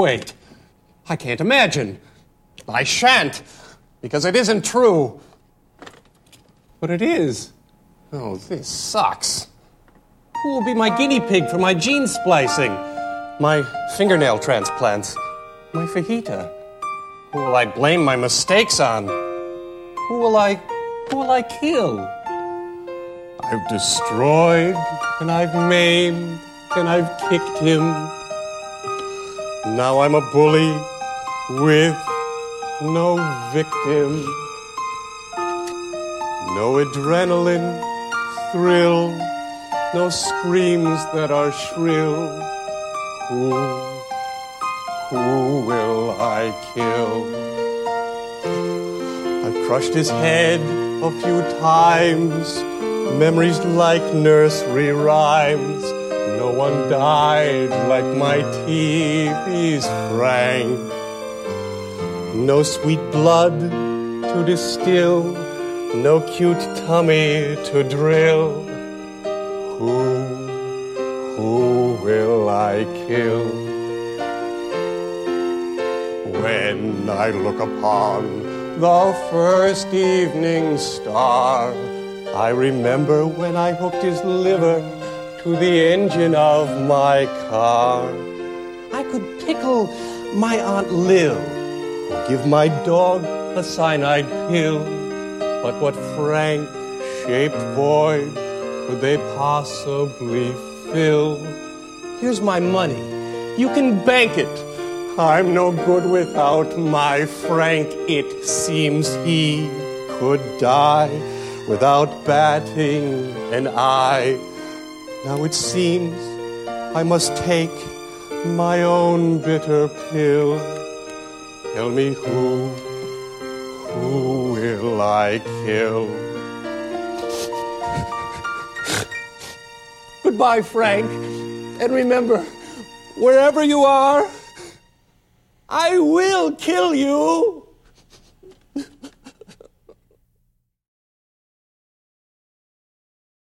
Wait, I can't imagine. I shan't, because it isn't true. But it is. Oh, this sucks. Who will be my guinea pig for my gene splicing? My fingernail transplants? My fajita? Who will I blame my mistakes on? Who will I. who will I kill? I've destroyed, and I've maimed, and I've kicked him. Now I'm a bully with no victim. No adrenaline thrill, no screams that are shrill. Who, who will I kill? I've crushed his head a few times, memories like nursery rhymes. No one died like my TV's Frank. No sweet blood to distill, no cute tummy to drill. Who, who will I kill? When I look upon the first evening star, I remember when I hooked his liver to the engine of my car. I could pickle my Aunt Lil or give my dog a cyanide pill. But what frank shaped void could they possibly fill? Here's my money. You can bank it. I'm no good without my Frank. It seems he could die without batting an eye. Now it seems I must take my own bitter pill. Tell me who, who will I kill? Goodbye, Frank. And remember, wherever you are, I will kill you.